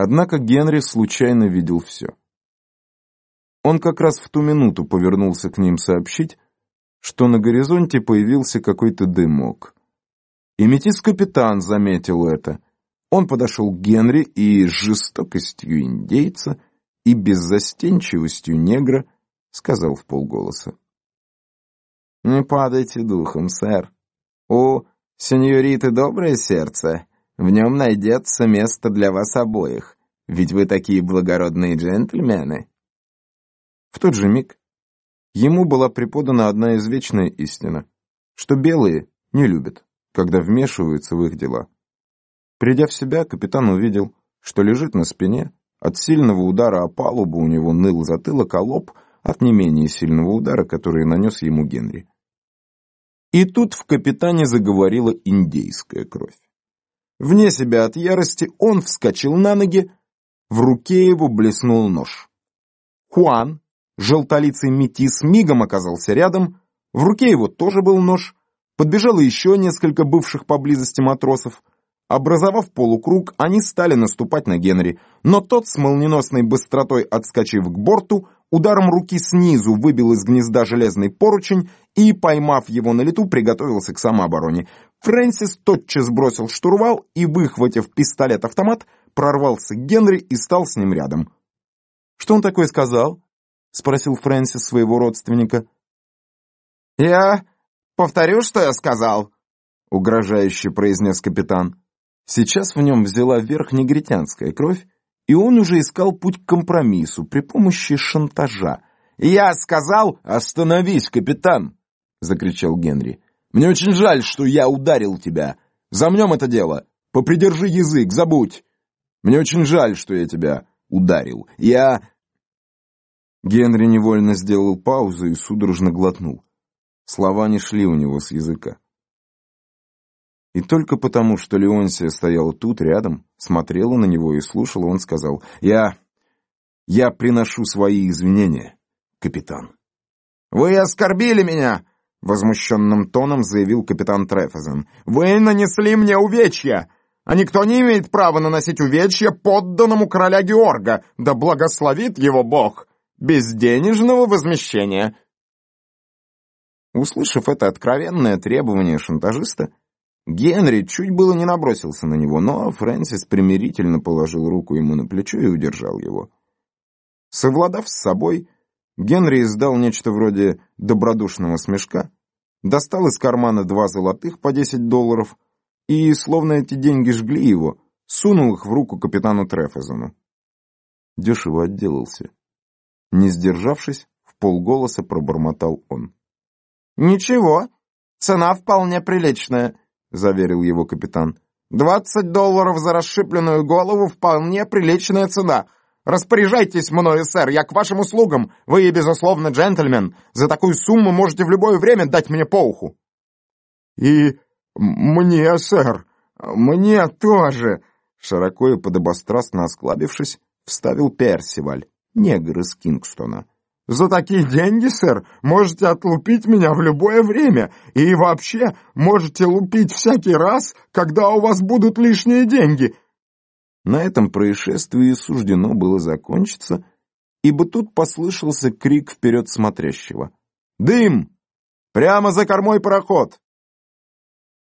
Однако Генри случайно видел все. Он как раз в ту минуту повернулся к ним сообщить, что на горизонте появился какой-то дымок. И метис-капитан заметил это. Он подошел к Генри и с жестокостью индейца и беззастенчивостью негра сказал в полголоса. «Не падайте духом, сэр. У сеньориты доброе сердце. В нем найдется место для вас обоих, ведь вы такие благородные джентльмены». В тот же миг ему была преподана одна извечная истина, что белые не любят, когда вмешиваются в их дела. Придя в себя, капитан увидел, что лежит на спине, от сильного удара о палубу у него ныл затылок, а лоб от не менее сильного удара, который нанес ему Генри. И тут в капитане заговорила индейская кровь. Вне себя от ярости он вскочил на ноги, в руке его блеснул нож. Хуан, желтолицый метис, мигом оказался рядом, в руке его тоже был нож, подбежало еще несколько бывших поблизости матросов, Образовав полукруг, они стали наступать на Генри, но тот с молниеносной быстротой отскочив к борту, ударом руки снизу выбил из гнезда железный поручень и, поймав его на лету, приготовился к самообороне. Фрэнсис тотчас бросил штурвал и, выхватив пистолет-автомат, прорвался к Генри и стал с ним рядом. «Что он такое сказал?» — спросил Фрэнсис своего родственника. «Я повторю, что я сказал», — угрожающе произнес капитан. Сейчас в нем взяла верх негритянская кровь, и он уже искал путь к компромиссу при помощи шантажа. «Я сказал...» «Остановись, капитан!» — закричал Генри. «Мне очень жаль, что я ударил тебя. Замнем это дело. Попридержи язык, забудь. Мне очень жаль, что я тебя ударил. Я...» Генри невольно сделал паузу и судорожно глотнул. Слова не шли у него с языка. И только потому, что Леонсия стояла тут, рядом, смотрела на него и слушала, он сказал, «Я... я приношу свои извинения, капитан». «Вы оскорбили меня!» — возмущенным тоном заявил капитан Трефезен. «Вы нанесли мне увечья, а никто не имеет права наносить увечья подданному короля Георга, да благословит его Бог, без денежного возмещения». Услышав это откровенное требование шантажиста, Генри чуть было не набросился на него, но Фрэнсис примирительно положил руку ему на плечо и удержал его. Совладав с собой, Генри издал нечто вроде добродушного смешка, достал из кармана два золотых по десять долларов и, словно эти деньги жгли его, сунул их в руку капитану Трефезону. Дешево отделался. Не сдержавшись, в полголоса пробормотал он. «Ничего, цена вполне приличная». — заверил его капитан. «Двадцать долларов за расшибленную голову — вполне приличная цена. Распоряжайтесь мною, сэр, я к вашим услугам. Вы, безусловно, джентльмен. За такую сумму можете в любое время дать мне по уху». «И мне, сэр, мне тоже», — широко и подобострастно осклабившись, вставил Персиваль, негр из Кингстона. За такие деньги, сэр, можете отлупить меня в любое время, и вообще можете лупить всякий раз, когда у вас будут лишние деньги». На этом происшествии суждено было закончиться, ибо тут послышался крик вперед смотрящего. «Дым! Прямо за кормой пароход!»